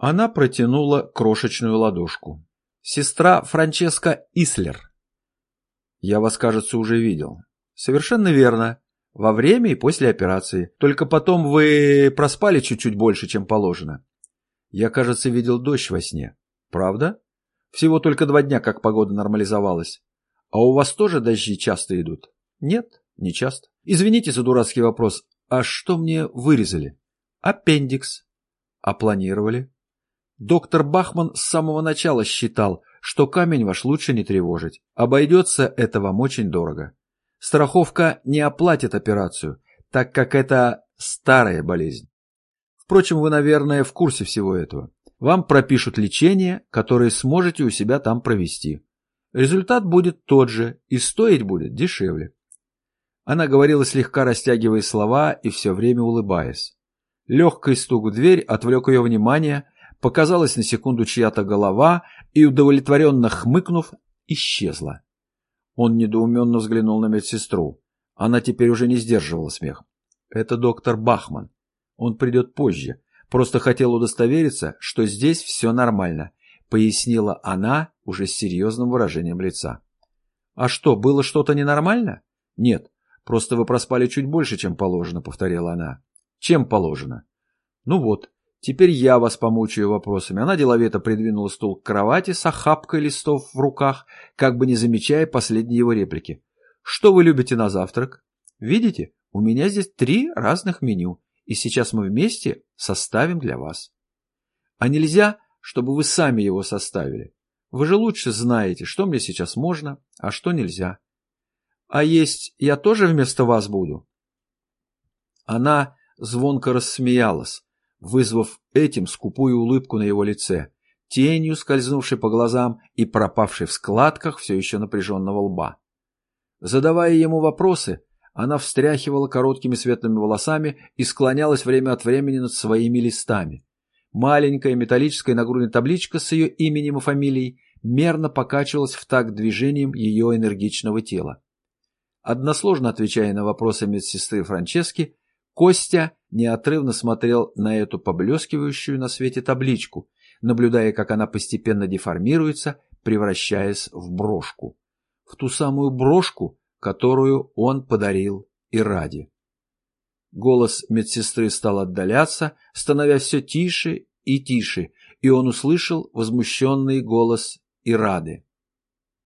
Она протянула крошечную ладошку. «Сестра Франческа Ислер». «Я вас, кажется, уже видел». «Совершенно верно. Во время и после операции. Только потом вы проспали чуть-чуть больше, чем положено». «Я, кажется, видел дождь во сне». «Правда?» «Всего только два дня, как погода нормализовалась. А у вас тоже дожди часто идут?» «Нет, не часто». «Извините за дурацкий вопрос. А что мне вырезали?» «Аппендикс». «А планировали?» Доктор Бахман с самого начала считал, что камень ваш лучше не тревожить. Обойдется это вам очень дорого. Страховка не оплатит операцию, так как это старая болезнь. Впрочем, вы, наверное, в курсе всего этого. Вам пропишут лечение, которое сможете у себя там провести. Результат будет тот же, и стоить будет дешевле. Она говорила слегка растягивая слова и все время улыбаясь. Легкий стук в дверь отвлек ее внимание, Показалась на секунду чья-то голова и, удовлетворенно хмыкнув, исчезла. Он недоуменно взглянул на медсестру. Она теперь уже не сдерживала смех. Это доктор Бахман. Он придет позже. Просто хотел удостовериться, что здесь все нормально, пояснила она уже с серьезным выражением лица. А что, было что-то ненормально? Нет, просто вы проспали чуть больше, чем положено, повторила она. Чем положено? Ну вот, Теперь я вас помучаю вопросами. Она деловито придвинула стул к кровати с охапкой листов в руках, как бы не замечая последней его реплики. Что вы любите на завтрак? Видите, у меня здесь три разных меню, и сейчас мы вместе составим для вас. А нельзя, чтобы вы сами его составили. Вы же лучше знаете, что мне сейчас можно, а что нельзя. А есть я тоже вместо вас буду? Она звонко рассмеялась вызвав этим скупую улыбку на его лице, тенью скользнувшей по глазам и пропавшей в складках все еще напряженного лба. Задавая ему вопросы, она встряхивала короткими светлыми волосами и склонялась время от времени над своими листами. Маленькая металлическая нагрудная табличка с ее именем и фамилией мерно покачивалась в такт движением ее энергичного тела. Односложно отвечая на вопросы медсестры Франчески, Костя неотрывно смотрел на эту поблескивающую на свете табличку, наблюдая, как она постепенно деформируется, превращаясь в брошку. В ту самую брошку, которую он подарил Ираде. Голос медсестры стал отдаляться, становясь все тише и тише, и он услышал возмущенный голос Ирады.